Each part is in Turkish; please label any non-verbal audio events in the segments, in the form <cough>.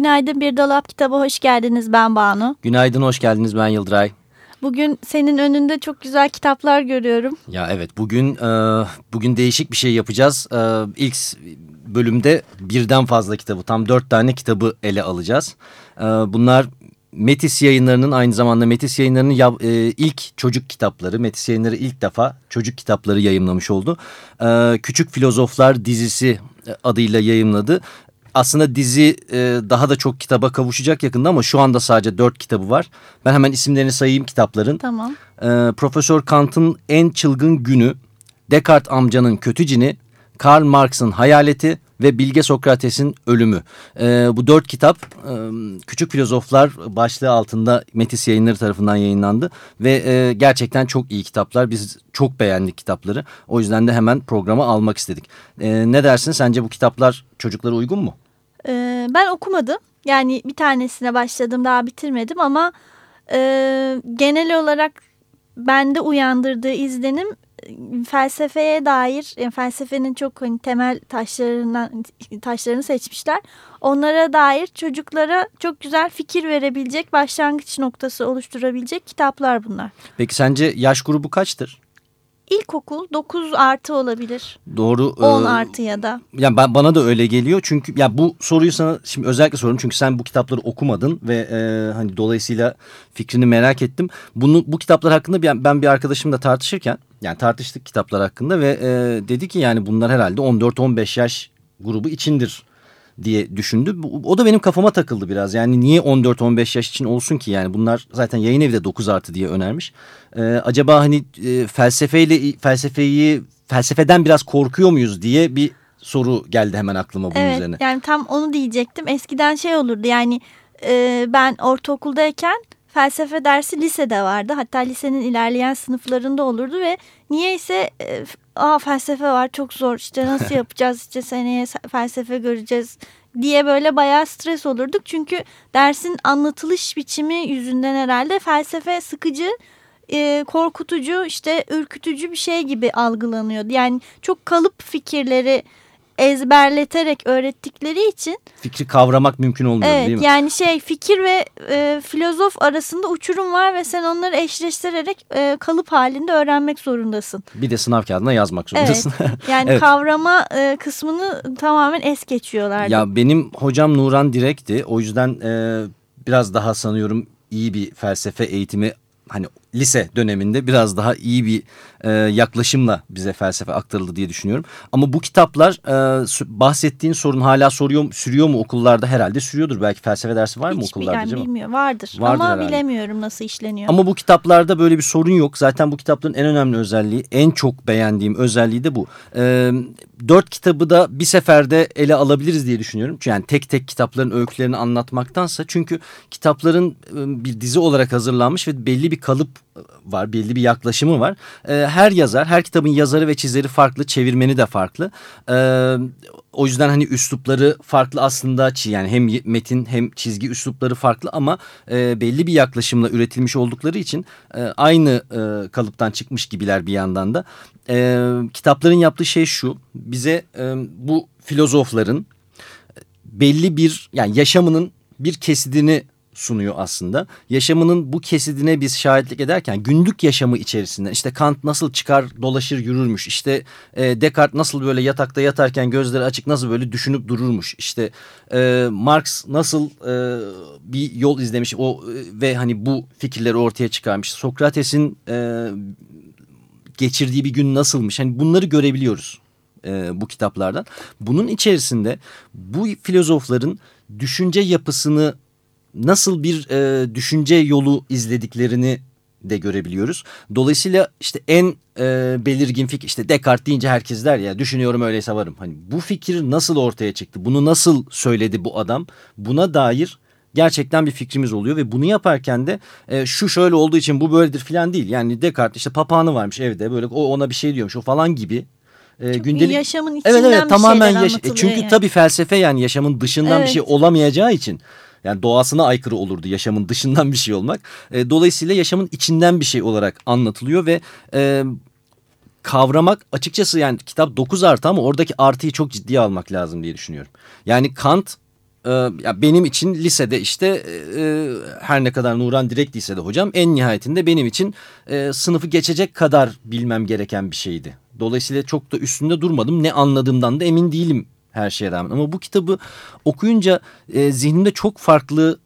Günaydın Bir Dolap Kitabı hoş geldiniz ben Banu. Günaydın hoş geldiniz ben Yıldıray. Bugün senin önünde çok güzel kitaplar görüyorum. Ya evet bugün e, bugün değişik bir şey yapacağız. E, ilk bölümde birden fazla kitabı tam dört tane kitabı ele alacağız. E, bunlar Metis yayınlarının aynı zamanda Metis yayınlarının ya, e, ilk çocuk kitapları. Metis yayınları ilk defa çocuk kitapları yayınlamış oldu. E, Küçük Filozoflar dizisi adıyla yayınladı. Aslında dizi e, daha da çok kitaba kavuşacak yakında ama şu anda sadece dört kitabı var. Ben hemen isimlerini sayayım kitapların. Tamam. E, Profesör Kant'ın En Çılgın Günü, Descartes amcanın Kötü Cini, Karl Marx'ın Hayaleti ve Bilge Sokrates'in Ölümü. E, bu dört kitap e, Küçük Filozoflar başlığı altında Metis yayınları tarafından yayınlandı. Ve e, gerçekten çok iyi kitaplar. Biz çok beğendik kitapları. O yüzden de hemen programa almak istedik. E, ne dersin sence bu kitaplar çocuklara uygun mu? Ee, ben okumadım. Yani bir tanesine başladım daha bitirmedim ama e, genel olarak bende uyandırdığı izlenim felsefeye dair yani felsefenin çok hani temel taşlarından taşlarını seçmişler. Onlara dair çocuklara çok güzel fikir verebilecek başlangıç noktası oluşturabilecek kitaplar bunlar. Peki sence yaş grubu kaçtır? İlkokul 9 artı olabilir. Doğru. 10 e, artı ya da. Yani ben, bana da öyle geliyor. Çünkü ya bu soruyu sana şimdi özellikle soruyorum. Çünkü sen bu kitapları okumadın ve e, hani dolayısıyla fikrini merak ettim. Bunu bu kitaplar hakkında bir, ben bir arkadaşımla tartışırken yani tartıştık kitaplar hakkında ve e, dedi ki yani bunlar herhalde 14-15 yaş grubu içindir diye düşündü. O da benim kafama takıldı biraz. Yani niye 14-15 yaş için olsun ki? Yani bunlar zaten yayın evi de 9 artı diye önermiş. Ee, acaba hani e, felsefeyle felsefeyi felsefeden biraz korkuyor muyuz diye bir soru geldi hemen aklıma bunun evet, üzerine. Yani tam onu diyecektim. Eskiden şey olurdu yani e, ben ortaokuldayken felsefe dersi lisede vardı. Hatta lisenin ilerleyen sınıflarında olurdu ve niyeyse e, aa felsefe var çok zor işte nasıl <laughs> yapacağız işte seneye felsefe göreceğiz diye böyle bayağı stres olurduk. Çünkü dersin anlatılış biçimi yüzünden herhalde felsefe sıkıcı, e, korkutucu, işte ürkütücü bir şey gibi algılanıyordu. Yani çok kalıp fikirleri ezberleterek öğrettikleri için. Fikri kavramak mümkün olmuyor evet, değil mi? Yani şey fikir ve e, filozof arasında uçurum var ve sen onları eşleştirerek e, kalıp halinde öğrenmek zorundasın. Bir de sınav kağıdına yazmak zorundasın. Evet, <laughs> yani evet. kavrama e, kısmını tamamen es geçiyorlardı. Ya benim hocam Nuran Direk'ti. O yüzden e, biraz daha sanıyorum iyi bir felsefe eğitimi hani lise döneminde biraz daha iyi bir e, yaklaşımla bize felsefe aktarıldı diye düşünüyorum. Ama bu kitaplar e, bahsettiğin sorun hala soruyor sürüyor mu okullarda herhalde sürüyordur. Belki felsefe dersi var mı Hiç okullarda? Yani bilmiyorum vardır, vardır ama herhalde. bilemiyorum nasıl işleniyor. Ama bu kitaplarda böyle bir sorun yok. Zaten bu kitapların en önemli özelliği en çok beğendiğim özelliği de bu. E, dört kitabı da bir seferde ele alabiliriz diye düşünüyorum. Yani tek tek kitapların öykülerini anlatmaktansa çünkü kitapların bir dizi olarak hazırlanmış ve belli bir kalıp var, belli bir yaklaşımı var. E, her yazar, her kitabın yazarı ve çizeri farklı, çevirmeni de farklı. E, o yüzden hani üslupları farklı aslında yani hem metin hem çizgi üslupları farklı ama e, belli bir yaklaşımla üretilmiş oldukları için e, aynı e, kalıptan çıkmış gibiler bir yandan da. E, kitapların yaptığı şey şu, bize e, bu filozofların belli bir yani yaşamının bir kesidini sunuyor aslında. Yaşamının bu kesidine biz şahitlik ederken günlük yaşamı içerisinde işte Kant nasıl çıkar dolaşır yürürmüş işte e, Descartes nasıl böyle yatakta yatarken gözleri açık nasıl böyle düşünüp dururmuş işte e, Marx nasıl e, bir yol izlemiş o e, ve hani bu fikirleri ortaya çıkarmış Sokrates'in e, geçirdiği bir gün nasılmış hani bunları görebiliyoruz e, bu kitaplardan. Bunun içerisinde bu filozofların düşünce yapısını nasıl bir e, düşünce yolu izlediklerini de görebiliyoruz. Dolayısıyla işte en e, belirgin fikir işte Descartes deyince herkes der ya düşünüyorum öyleyse varım. Hani bu fikir nasıl ortaya çıktı? Bunu nasıl söyledi bu adam? Buna dair gerçekten bir fikrimiz oluyor ve bunu yaparken de e, şu şöyle olduğu için bu böyledir falan değil. Yani Descartes işte papağanı varmış evde böyle o ona bir şey diyormuş o falan gibi. E, gündelik yaşamın içinden evet, evet, bir tamamen yaş- anlatılıyor Çünkü yani. tabii felsefe yani yaşamın dışından bir Evet. şey olamayacağı için yani doğasına aykırı olurdu yaşamın dışından bir şey olmak. E, dolayısıyla yaşamın içinden bir şey olarak anlatılıyor ve e, kavramak açıkçası yani kitap 9 artı ama oradaki artıyı çok ciddiye almak lazım diye düşünüyorum. Yani Kant e, ya benim için lisede işte e, e, her ne kadar Nuran direkt lisede hocam en nihayetinde benim için e, sınıfı geçecek kadar bilmem gereken bir şeydi. Dolayısıyla çok da üstünde durmadım ne anladığımdan da emin değilim her şeye rağmen. Ama bu kitabı okuyunca e, zihnimde çok farklı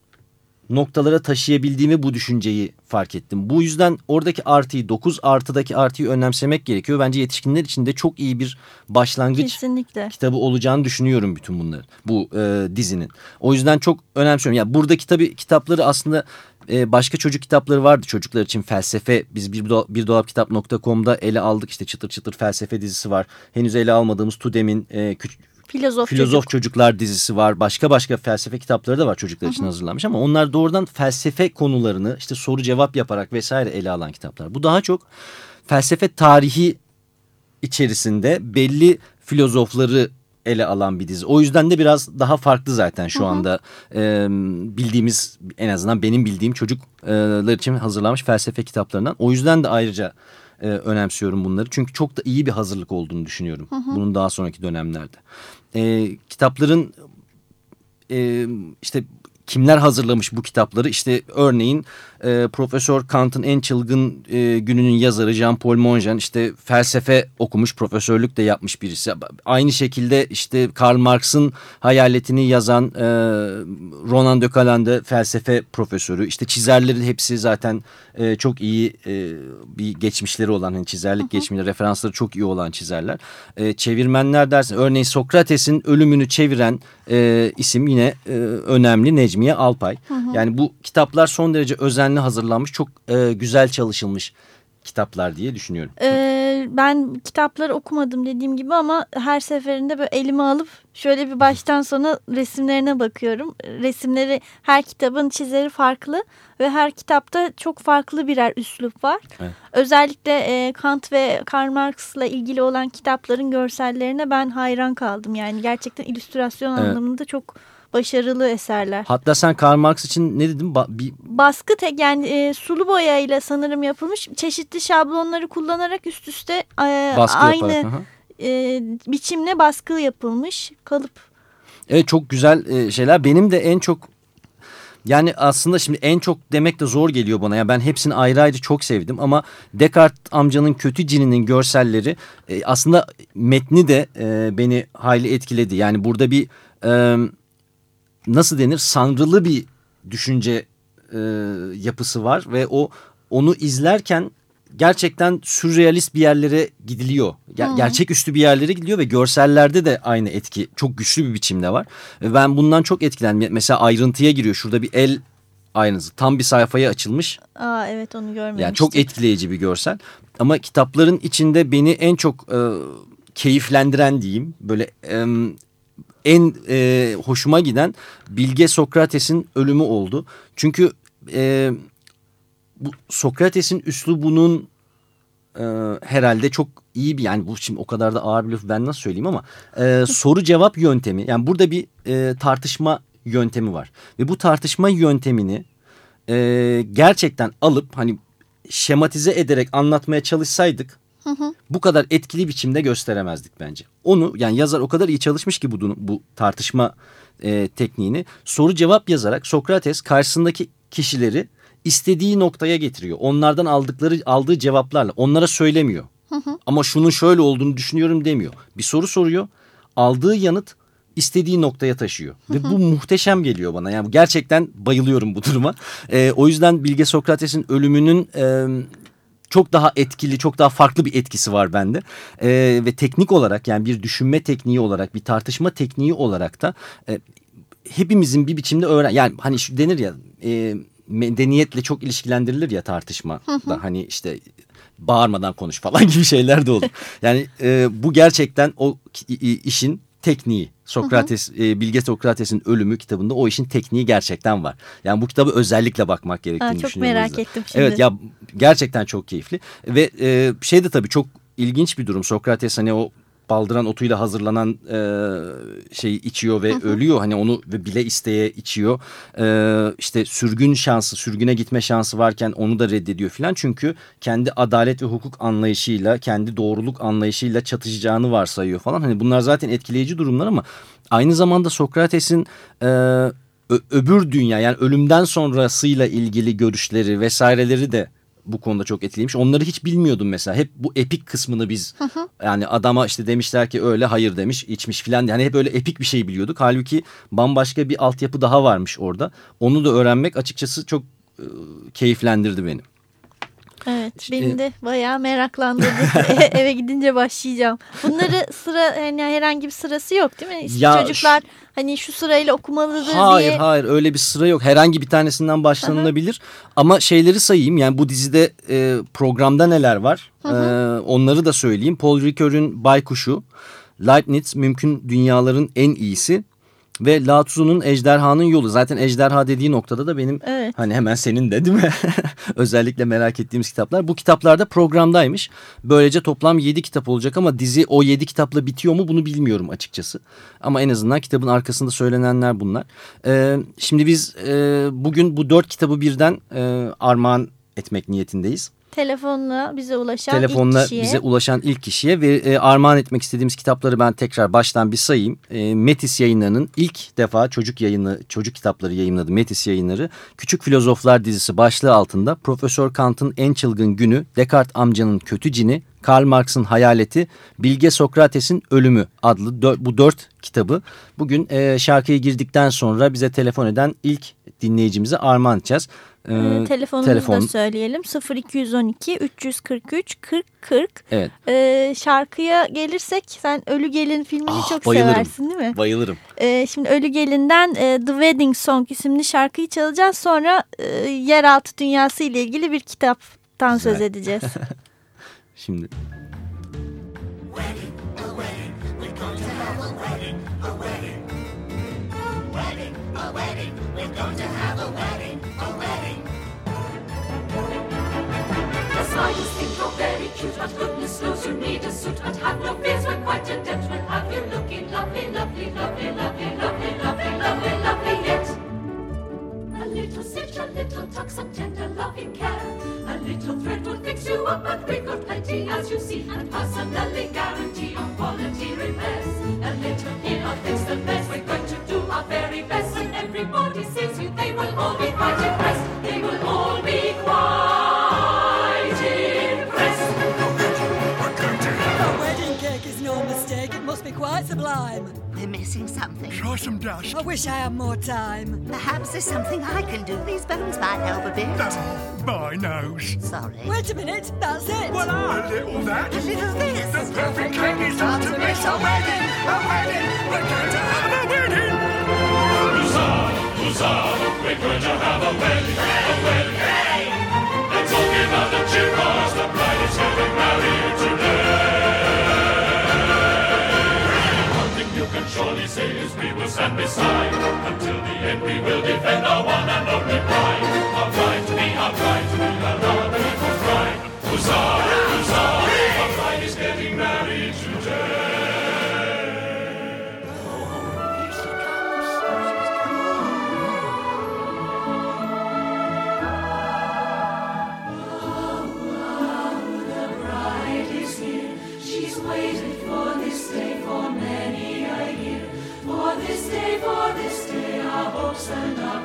noktalara taşıyabildiğimi bu düşünceyi fark ettim. Bu yüzden oradaki artıyı 9 artıdaki artıyı önemsemek gerekiyor. Bence yetişkinler için de çok iyi bir başlangıç Kesinlikle. kitabı olacağını düşünüyorum bütün bunları. Bu e, dizinin. O yüzden çok önemsiyorum. Yani buradaki tabii kitapları aslında e, başka çocuk kitapları vardı çocuklar için felsefe. Biz bir, do bir dolapkitap.com'da ele aldık işte çıtır çıtır felsefe dizisi var. Henüz ele almadığımız Tudem'in e, küçük Filozof, Filozof çocuk. Çocuklar dizisi var. Başka başka felsefe kitapları da var çocuklar için hazırlanmış ama onlar doğrudan felsefe konularını işte soru cevap yaparak vesaire ele alan kitaplar. Bu daha çok felsefe tarihi içerisinde belli filozofları ele alan bir dizi. O yüzden de biraz daha farklı zaten şu anda e, bildiğimiz en azından benim bildiğim çocuklar için hazırlanmış felsefe kitaplarından. O yüzden de ayrıca e, önemsiyorum bunları. Çünkü çok da iyi bir hazırlık olduğunu düşünüyorum bunun daha sonraki dönemlerde. E, kitapların e, işte kimler hazırlamış bu kitapları? İşte örneğin e, Profesör Kant'ın en çılgın e, gününün yazarı Jean-Paul Mongen işte felsefe okumuş, profesörlük de yapmış birisi. Aynı şekilde işte Karl Marx'ın hayaletini yazan e, Ronan de Caland'ı felsefe profesörü. İşte çizerlerin hepsi zaten e, çok iyi e, bir geçmişleri olan, hani çizerlik geçmişleri, referansları çok iyi olan çizerler. E, çevirmenler dersin, örneğin Sokrates'in ölümünü çeviren e, isim yine e, önemli Necmiye Alpay. Yani bu kitaplar son derece özenli hazırlanmış, çok e, güzel çalışılmış kitaplar diye düşünüyorum. Ee, ben kitapları okumadım dediğim gibi ama her seferinde böyle elime alıp şöyle bir baştan sona resimlerine bakıyorum. Resimleri her kitabın çizeri farklı ve her kitapta çok farklı birer üslup var. Evet. Özellikle e, Kant ve Karl Marx'la ilgili olan kitapların görsellerine ben hayran kaldım. Yani gerçekten illüstrasyon Evet. anlamında çok başarılı eserler. Hatta sen Karl Marx için ne dedin? Ba- bir, Baskı tek yani e, sulu boyayla sanırım yapılmış çeşitli şablonları kullanarak üst üste e, baskı aynı yaparak. e, biçimle baskı yapılmış kalıp. Evet çok güzel e, şeyler. Benim de en çok yani aslında şimdi en çok demek de zor geliyor bana. Yani ben hepsini ayrı ayrı çok sevdim ama Descartes amcanın kötü cininin görselleri e, aslında metni de e, beni hayli etkiledi. Yani burada bir e, nasıl denir sanrılı bir düşünce e, yapısı var ve o onu izlerken gerçekten sürrealist bir yerlere gidiliyor. Ger Hı. Gerçeküstü bir yerlere gidiyor ve görsellerde de aynı etki çok güçlü bir biçimde var. Ve ben bundan çok etkilendim. Mesela ayrıntıya giriyor. Şurada bir el aynısı tam bir sayfaya açılmış. Aa evet onu görmemiştim. Yani çok etkileyici bir görsel. Ama kitapların içinde beni en çok e, keyiflendiren diyeyim böyle e, en e, hoşuma giden Bilge Sokrates'in ölümü oldu. Çünkü e, bu Sokrates'in üslubunun e, herhalde çok iyi bir yani bu şimdi o kadar da ağır bir laf ben nasıl söyleyeyim ama e, soru cevap yöntemi yani burada bir e, tartışma yöntemi var ve bu tartışma yöntemini e, gerçekten alıp hani şematize ederek anlatmaya çalışsaydık bu kadar etkili biçimde gösteremezdik bence. Onu yani yazar o kadar iyi çalışmış ki bu, bu tartışma e, tekniğini soru cevap yazarak Sokrates karşısındaki kişileri istediği noktaya getiriyor. Onlardan aldıkları aldığı cevaplarla onlara söylemiyor. Ama şunun şöyle olduğunu düşünüyorum demiyor. Bir soru soruyor. Aldığı yanıt istediği noktaya taşıyor. Ve bu muhteşem geliyor bana. Yani gerçekten bayılıyorum bu duruma. E, o yüzden Bilge Sokrates'in ölümünün e, çok daha etkili, çok daha farklı bir etkisi var bende. E, ve teknik olarak yani bir düşünme tekniği olarak, bir tartışma tekniği olarak da e, hepimizin bir biçimde öğren... Yani hani şu denir ya... E, medeniyetle çok ilişkilendirilir ya tartışma. da Hani işte bağırmadan konuş falan <laughs> gibi şeyler de olur. Yani e, bu gerçekten o işin tekniği. Sokrates, E, Bilge Sokrates'in ölümü kitabında o işin tekniği gerçekten var. Yani bu kitabı özellikle bakmak gerektiğini ha, çok düşünüyorum. Çok merak ettim şimdi. Evet ya gerçekten çok keyifli. Ve e, şey de tabii çok ilginç bir durum. Sokrates hani o baldıran otuyla hazırlanan e, şeyi içiyor ve ölüyor. Hani onu ve bile isteye içiyor. E, işte sürgün şansı, sürgüne gitme şansı varken onu da reddediyor filan. Çünkü kendi adalet ve hukuk anlayışıyla, kendi doğruluk anlayışıyla çatışacağını varsayıyor falan. Hani bunlar zaten etkileyici durumlar ama aynı zamanda Sokrates'in e, öbür dünya yani ölümden sonrasıyla ilgili görüşleri vesaireleri de bu konuda çok etkiliymiş. Onları hiç bilmiyordum mesela. Hep bu epik kısmını biz yani adama işte demişler ki öyle hayır demiş içmiş filan. Yani hep öyle epik bir şey biliyorduk. Halbuki bambaşka bir altyapı daha varmış orada. Onu da öğrenmek açıkçası çok e, keyiflendirdi beni. Evet beni de bayağı meraklandırdı. <laughs> Eve gidince başlayacağım. Bunları sıra yani herhangi bir sırası yok değil mi? Ya, Çocuklar hani şu sırayla okumalıdır hayır, diye. Hayır hayır öyle bir sıra yok. Herhangi bir tanesinden başlanılabilir. Ama şeyleri sayayım yani bu dizide e, programda neler var? E, onları da söyleyeyim. Paul Ricoeur'ün Baykuşu. Leibniz mümkün dünyaların en iyisi ve Latuz'un Ejderhanın Yolu. Zaten Ejderha dediği noktada da benim evet. hani hemen senin de değil mi? <laughs> Özellikle merak ettiğimiz kitaplar. Bu kitaplarda programdaymış. Böylece toplam 7 kitap olacak ama dizi o 7 kitapla bitiyor mu bunu bilmiyorum açıkçası. Ama en azından kitabın arkasında söylenenler bunlar. Ee, şimdi biz e, bugün bu 4 kitabı birden e, armağan etmek niyetindeyiz telefonla bize ulaşan telefonla ilk kişiye. bize ulaşan ilk kişiye ve e, armağan etmek istediğimiz kitapları ben tekrar baştan bir sayayım. E, Metis yayınlarının ilk defa çocuk yayını çocuk kitapları yayınladı Metis yayınları. Küçük Filozoflar dizisi başlığı altında Profesör Kant'ın en çılgın günü, Descartes amcanın kötü cini, Karl Marx'ın Hayaleti, Bilge Sokrates'in Ölümü adlı dör, bu dört kitabı bugün e, şarkıya girdikten sonra bize telefon eden ilk dinleyicimize armağan edeceğiz. Ee, ee, telefonumuzu telefon... da söyleyelim 0212 343 40 40. Evet. Ee, şarkıya gelirsek sen Ölü Gelin filmini ah, çok bayılırım. seversin değil mi? Bayılırım. Ee, şimdi Ölü Gelin'den e, The Wedding Song isimli şarkıyı çalacağız. Sonra e, yeraltı dünyası ile ilgili bir kitaptan Güzel. söz edeceğiz. <laughs> şimdi. Wedding, going to have a wedding, a wedding. The slightest think you're very cute, but goodness knows you need a suit. But have no fears, we're quite adept. We'll have you looking lovely, lovely, lovely, lovely, lovely, lovely, lovely, lovely yet. A little stitch, a little tuck, some tender loving care. A little thread will fix you up, but we've got plenty, as you see, and personally guarantee on quality repairs. A little here, I'll fix the mess. We're going to do our very best, everybody sees you. They will all be quite impressed. They will all be quite impressed. The wedding cake is no mistake. It must be quite sublime. We're missing something. Try some dust. I wish I had more time. Perhaps there's something I can do. These bones might help a bit. That's my nose. Sorry. Wait a minute. That's it. Well, a little that. A little this. The perfect cake is not to miss a wedding. A wedding. We're going Huzzah. We're going to have a wedding. A wedding. Hey! They're talking about the cheer cause the bride is getting married today. One thing you can surely say is we will stand beside. Until the end we will defend our one and only pride. Our bride to be, our bride to be, our Lord people's bride. Huzzah, Hosanna.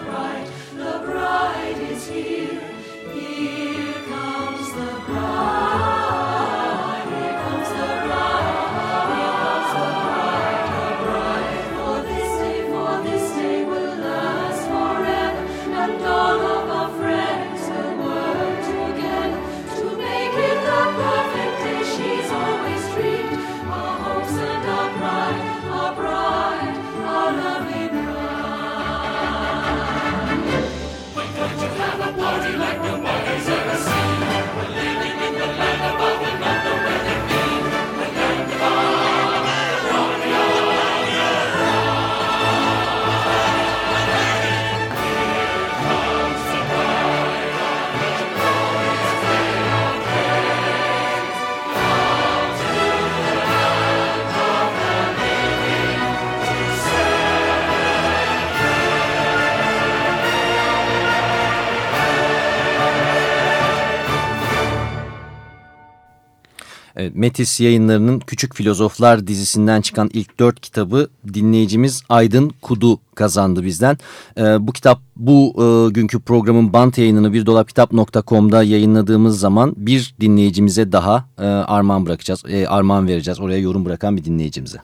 Evet, Metis yayınlarının Küçük Filozoflar dizisinden çıkan ilk dört kitabı dinleyicimiz Aydın Kudu kazandı bizden. Ee, bu kitap bu e, günkü programın bant yayınını birdolapkitap.com'da yayınladığımız zaman bir dinleyicimize daha e, armağan bırakacağız. E, armağan vereceğiz oraya yorum bırakan bir dinleyicimize.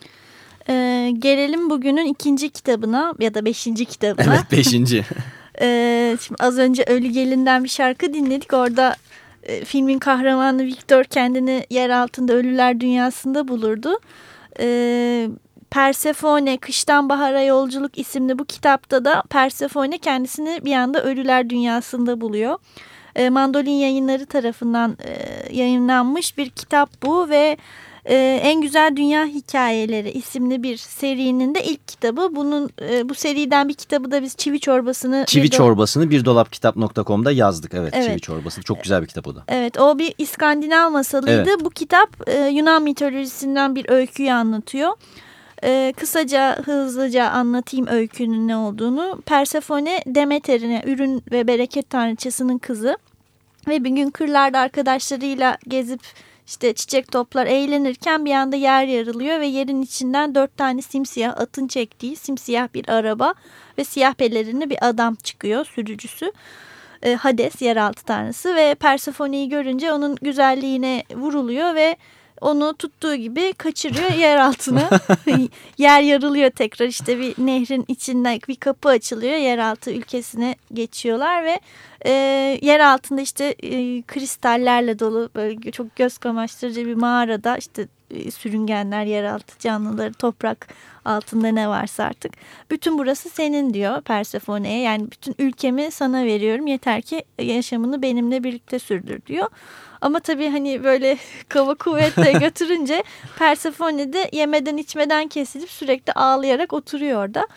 Ee, gelelim bugünün ikinci kitabına ya da beşinci kitabına. Evet beşinci. Ee, <laughs> şimdi az önce Ölü Gelin'den bir şarkı dinledik. Orada e, filmin kahramanı Victor kendini yer altında ölüler dünyasında bulurdu. Ee, Persefone Kıştan Bahara Yolculuk isimli bu kitapta da Persefone kendisini bir anda ölüler dünyasında buluyor. E, Mandolin yayınları tarafından e, yayınlanmış bir kitap bu ve e, En Güzel Dünya Hikayeleri isimli bir serinin de ilk kitabı. Bunun e, bu seriden bir kitabı da biz Çivi Çorbası'nı... Çivi bir çorbasını birdolapkitap.com'da yazdık. Evet, Evet. çivi çorbası çok güzel bir kitap o da. Evet o bir İskandinav masalıydı. Bu kitap e, Yunan mitolojisinden bir öyküyü anlatıyor. E, kısaca hızlıca anlatayım öykünün ne olduğunu. Persefone Demeter'ine ürün ve bereket tanrıçasının kızı. Ve bir gün kırlarda arkadaşlarıyla gezip işte çiçek toplar eğlenirken bir anda yer yarılıyor ve yerin içinden dört tane simsiyah atın çektiği simsiyah bir araba ve siyah pelerinli bir adam çıkıyor sürücüsü. E, Hades yeraltı tanrısı ve Persephone'yi görünce onun güzelliğine vuruluyor ve onu tuttuğu gibi kaçırıyor yer altına. <laughs> yer yarılıyor tekrar işte bir nehrin içinden bir kapı açılıyor. Yeraltı ülkesine geçiyorlar ve e, yer altında işte e, kristallerle dolu böyle çok göz kamaştırıcı bir mağarada işte e, sürüngenler, yeraltı canlıları, toprak altında ne varsa artık. Bütün burası senin diyor Persephone'ye. Yani bütün ülkemi sana veriyorum. Yeter ki yaşamını benimle birlikte sürdür diyor. Ama tabii hani böyle <laughs> kava kuvvetle <laughs> götürünce Persephone de yemeden içmeden kesilip sürekli ağlayarak oturuyor orada.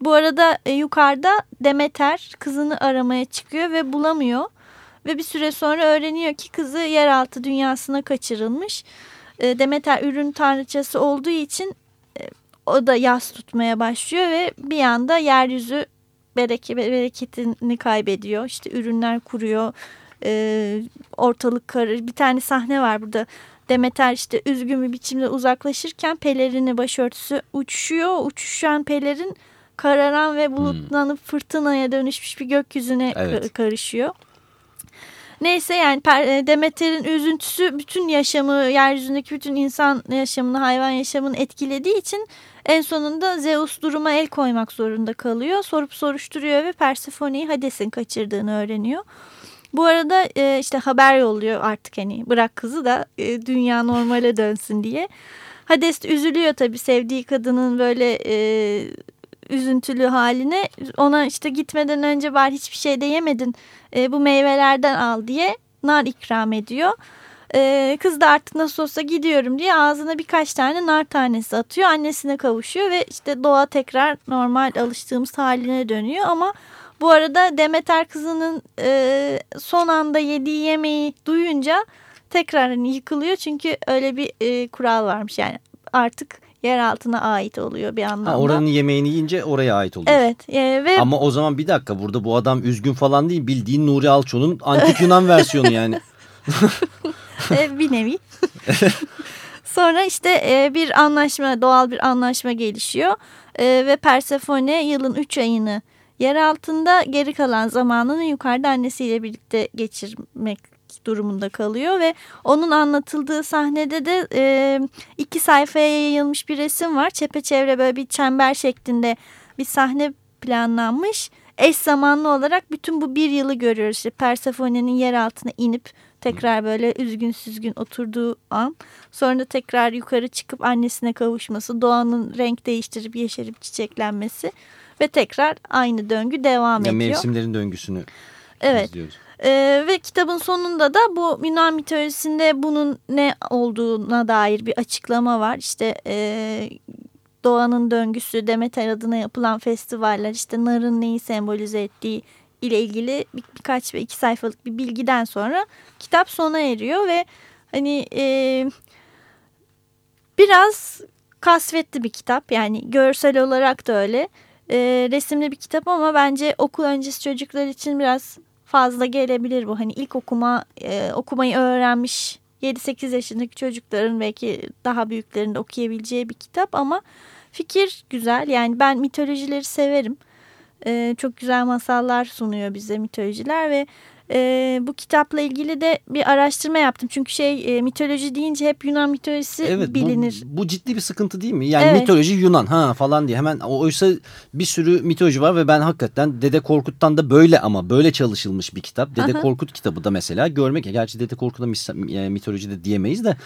Bu arada e, yukarıda Demeter kızını aramaya çıkıyor ve bulamıyor. Ve bir süre sonra öğreniyor ki kızı yeraltı dünyasına kaçırılmış. E, Demeter ürün tanrıçası olduğu için e, o da yas tutmaya başlıyor ve bir anda yeryüzü bereke, bereketini kaybediyor. İşte ürünler kuruyor, e, ortalık karır. Bir tane sahne var burada. Demeter işte üzgün bir biçimde uzaklaşırken pelerini başörtüsü uçuşuyor. Uçuşan pelerin kararan ve bulutlanıp fırtınaya dönüşmüş bir gökyüzüne Evet. ka- karışıyor. Neyse yani e, Demeter'in üzüntüsü bütün yaşamı, yeryüzündeki bütün insan yaşamını, hayvan yaşamını etkilediği için en sonunda Zeus duruma el koymak zorunda kalıyor. Sorup soruşturuyor ve Persephone'yi Hades'in kaçırdığını öğreniyor. Bu arada e, işte haber yolluyor artık hani bırak kızı da e, dünya normale dönsün diye. Hades de üzülüyor tabii sevdiği kadının böyle e, üzüntülü haline. Ona işte gitmeden önce bari hiçbir şey de yemedin e, bu meyvelerden al diye nar ikram ediyor. E, kız da artık nasıl olsa gidiyorum diye ağzına birkaç tane nar tanesi atıyor. Annesine kavuşuyor ve işte doğa tekrar normal alıştığımız haline dönüyor ama... Bu arada Demeter kızının e, son anda yediği yemeği duyunca tekrar hani yıkılıyor. Çünkü öyle bir e, kural varmış yani artık yer altına ait oluyor bir anlamda. Ha, oranın yemeğini yiyince oraya ait oluyor. Evet e, ve Ama o zaman bir dakika burada bu adam üzgün falan değil bildiğin Nuri Alço'nun antik Yunan versiyonu yani. <laughs> e, bir nevi. Sonra işte e, bir anlaşma doğal bir anlaşma gelişiyor. E, ve Persefone yılın 3 ayını yer altında geri kalan zamanını yukarıda annesiyle birlikte geçirmek durumunda kalıyor ve onun anlatıldığı sahnede de e, iki sayfaya yayılmış bir resim var. Çepeçevre böyle bir çember şeklinde bir sahne planlanmış. Eş zamanlı olarak bütün bu bir yılı görüyoruz. İşte Persephone'nin yer altına inip tekrar böyle üzgün süzgün oturduğu an. Sonra da tekrar yukarı çıkıp annesine kavuşması, doğanın renk değiştirip yeşerip çiçeklenmesi ve tekrar aynı döngü devam Yani ediyor. mevsimlerin döngüsünü Evet. izliyoruz. Ee, ve kitabın sonunda da bu Yunan mitolojisinde bunun ne olduğuna dair bir açıklama var. İşte e, doğanın döngüsü, Demeter adına yapılan festivaller, işte narın neyi sembolize ettiği ile ilgili bir, birkaç ve iki sayfalık bir bilgiden sonra kitap sona eriyor ve hani e, biraz kasvetli bir kitap yani görsel olarak da öyle e, resimli bir kitap ama bence okul öncesi çocuklar için biraz fazla gelebilir bu. Hani ilk okuma e, okumayı öğrenmiş 7-8 yaşındaki çocukların belki daha büyüklerin okuyabileceği bir kitap ama fikir güzel. Yani ben mitolojileri severim. Ee, çok güzel masallar sunuyor bize mitolojiler ve e, bu kitapla ilgili de bir araştırma yaptım. Çünkü şey e, mitoloji deyince hep Yunan mitolojisi Evet bilinir. Bu, bu ciddi bir sıkıntı değil mi? Yani Evet. mitoloji Yunan ha falan diye hemen oysa bir sürü mitoloji var ve ben hakikaten Dede Korkut'tan da böyle ama böyle çalışılmış bir kitap. Dede Aha. Korkut kitabı da mesela görmek gerçi Dede Korkut'a e, mitoloji de diyemeyiz de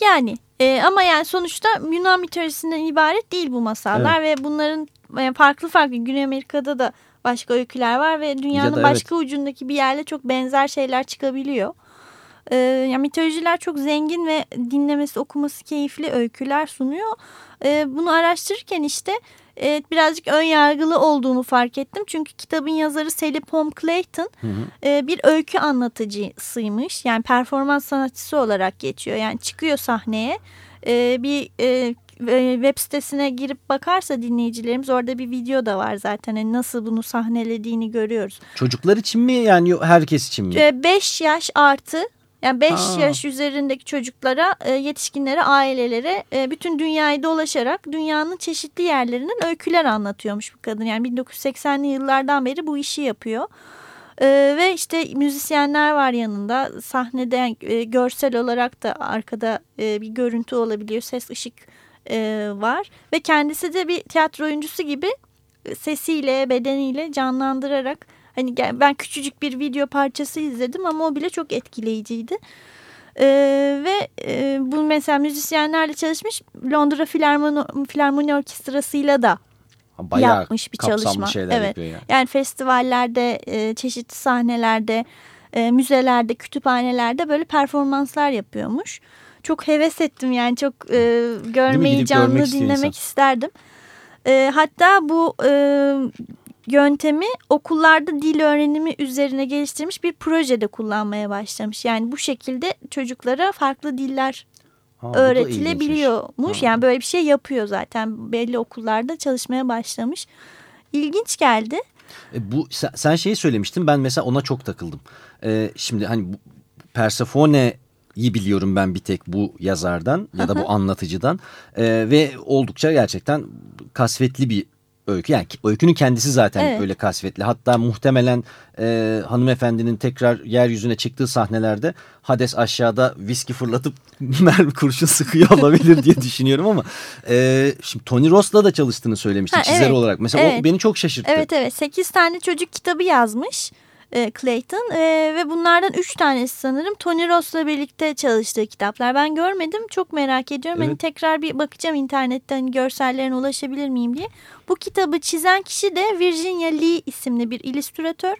Yani e, ama yani sonuçta Yunan mitolojisinden ibaret değil bu masallar ve bunların e, farklı farklı Güney Amerika'da da başka öyküler var ve dünyanın Ya da başka ucundaki bir yerle çok benzer şeyler çıkabiliyor. E, yani mitolojiler çok zengin ve dinlemesi okuması keyifli öyküler sunuyor. E, bunu araştırırken işte e, birazcık ön yargılı olduğumu fark ettim. Çünkü kitabın yazarı Sally Pom Clayton e, bir öykü anlatıcısıymış. Yani performans sanatçısı olarak geçiyor. Yani çıkıyor sahneye e, bir e, web sitesine girip bakarsa dinleyicilerimiz orada bir video da var zaten. Yani nasıl bunu sahnelediğini görüyoruz. çocuklar için mi yani herkes için mi? 5 yaş artı yani 5 Ha. yaş üzerindeki çocuklara, e, yetişkinlere, ailelere e, bütün dünyayı dolaşarak dünyanın çeşitli yerlerinden öyküler anlatıyormuş bu kadın. Yani 1980'li yıllardan beri bu işi yapıyor. E, ve işte müzisyenler var yanında. Sahnede e, görsel olarak da arkada e, bir görüntü olabiliyor. Ses, ışık e, var. Ve kendisi de bir tiyatro oyuncusu gibi e, sesiyle, bedeniyle canlandırarak hani ben küçücük bir video parçası izledim ama o bile çok etkileyiciydi. E, ve e, bu mesela müzisyenlerle çalışmış Londra Filarmoni, Filarmoni Orkestrası'yla da Bayağı yapmış bir çalışma. şeyler Evet. yapıyor yani. Yani festivallerde, e, çeşitli sahnelerde, e, müzelerde, kütüphanelerde böyle performanslar yapıyormuş. Çok heves ettim yani çok e, görmeyi canlı görmek dinlemek insan. isterdim. E, hatta bu e, yöntemi okullarda dil öğrenimi üzerine geliştirmiş bir projede kullanmaya başlamış. Yani bu şekilde çocuklara farklı diller Ha, öğretilebiliyormuş. Yani böyle bir şey yapıyor zaten. Belli okullarda çalışmaya başlamış. İlginç geldi. E, bu sen, sen şeyi söylemiştin ben mesela ona çok takıldım. E, şimdi hani bu, Persephone'yi biliyorum ben bir tek bu yazardan ya da bu anlatıcıdan E, ve oldukça gerçekten kasvetli bir öykü. Yani öykünün kendisi zaten Evet. öyle kasvetli. Hatta muhtemelen e, hanımefendinin tekrar yeryüzüne çıktığı sahnelerde Hades aşağıda viski fırlatıp <laughs> mermi kurşun sıkıyor olabilir diye <laughs> düşünüyorum ama e, şimdi Tony Ross'la da çalıştığını söylemiştin Ha, çizer evet. olarak. Mesela o Evet. beni çok şaşırttı. Evet evet 8 tane çocuk kitabı yazmış e, Clayton e, ve bunlardan 3 tanesi sanırım Tony Ross'la birlikte çalıştığı kitaplar. Ben görmedim çok merak ediyorum. Hani Evet. tekrar bir bakacağım internetten hani görsellerine ulaşabilir miyim diye. Bu kitabı çizen kişi de Virginia Lee isimli bir illüstratör.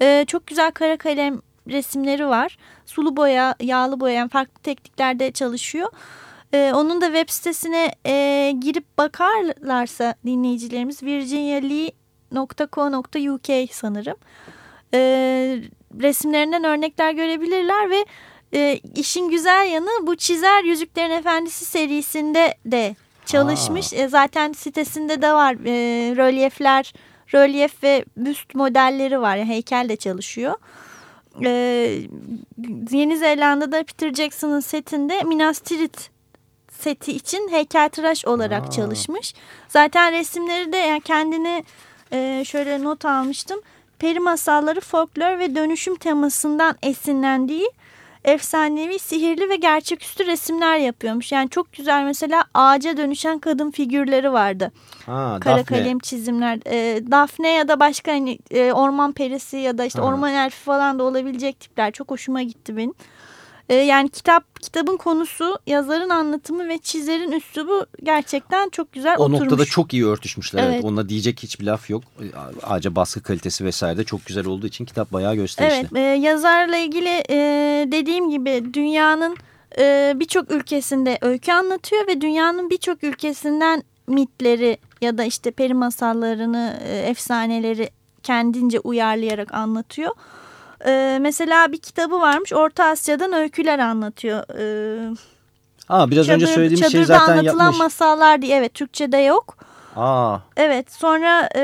E, çok güzel kara kalem resimleri var. Sulu boya, yağlı boya yani farklı tekniklerde çalışıyor. Ee, onun da web sitesine e, girip bakarlarsa dinleyicilerimiz virginialee.co.uk sanırım. Ee, resimlerinden örnekler görebilirler ve e, işin güzel yanı bu Çizer Yüzüklerin Efendisi serisinde de çalışmış. E, zaten sitesinde de var e, rölyefler, rölyef ve büst modelleri var. Yani heykel de çalışıyor. Ee, Yeni Zelanda'da Peter Jackson'ın setinde Minas Tirith seti için heykeltıraş olarak Aa. çalışmış. Zaten resimleri de yani kendini e, şöyle not almıştım. Peri masalları, folklor ve dönüşüm temasından esinlendiği efsanevi, sihirli ve gerçeküstü resimler yapıyormuş. Yani çok güzel mesela ağaca dönüşen kadın figürleri vardı. Ha, Kara Daphne. kalem çizimler. E, Daphne ya da başka hani e, orman perisi ya da işte Ha. orman elfi falan da olabilecek tipler. Çok hoşuma gitti benim. E, yani kitap kitabın konusu, yazarın anlatımı ve çizerin üslubu gerçekten çok güzel O oturmuş. noktada çok iyi örtüşmüşler. Evet. Evet. Ona diyecek hiçbir laf yok. Ağaca baskı kalitesi vesaire de çok güzel olduğu için kitap bayağı gösterişli. Evet, e, yazarla ilgili e, dediğim gibi dünyanın e, birçok ülkesinde öykü anlatıyor ve dünyanın birçok ülkesinden mitleri ya da işte peri masallarını, e, efsaneleri kendince uyarlayarak anlatıyor. E, mesela bir kitabı varmış Orta Asya'dan öyküler anlatıyor. E, Ha, biraz önce çadır- söylediğimiz şeyi çadırda zaten anlatılan yapmış. masallar diye evet Türkçe'de yok. Aa, Evet sonra... E,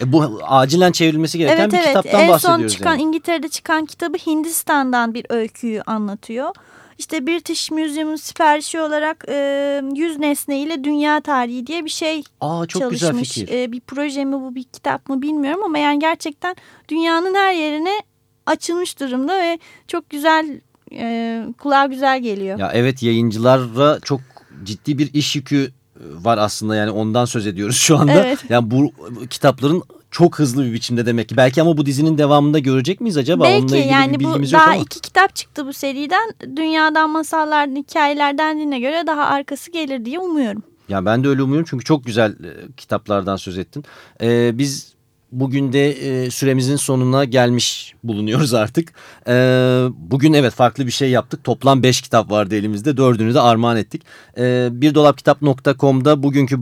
e, bu acilen çevrilmesi gereken Evet bir evet kitaptan en son bahsediyoruz. çıkan yani. İngiltere'de çıkan kitabı Hindistan'dan bir öyküyü anlatıyor. işte British Museum'un siparişi olarak e, 100 nesne ile dünya tarihi diye bir şey Aa çok çalışmış. güzel fikir. E, bir proje mi bu bir kitap mı bilmiyorum ama yani gerçekten dünyanın her yerine açılmış durumda ve çok güzel e, kulağa güzel geliyor. Ya evet yayıncılara çok ciddi bir iş yükü e, var aslında yani ondan söz ediyoruz şu anda. Evet. Yani bu kitapların çok hızlı bir biçimde demek ki. Belki ama bu dizinin devamında görecek miyiz acaba? Onunla Belki ilgili yani bir bu daha ama. iki kitap çıktı bu seriden. Dünyadan masallar, hikayeler dendiğine göre daha arkası gelir diye umuyorum. Ya ben de öyle umuyorum çünkü çok güzel e, kitaplardan söz ettin. Ee, biz bugün de e, süremizin sonuna gelmiş bulunuyoruz artık. Ee, bugün evet farklı bir şey yaptık. Toplam 5 kitap vardı elimizde. Dördünü de armağan ettik. Ee, birdolapkitap.com'da bugünkü e,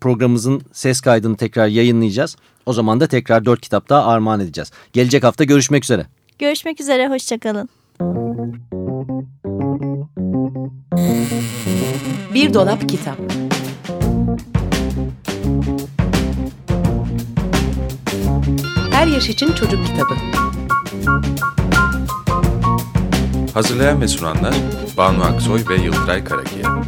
programımızın ses kaydını tekrar yayınlayacağız. O zaman da tekrar 4 kitap daha armağan edeceğiz. Gelecek hafta görüşmek üzere. Görüşmek üzere, hoşçakalın. Bir dolap kitap. Her yaş için çocuk kitabı. Hazırlayan ve sunanlar Banu Aksoy ve Yıldıray Karakiya.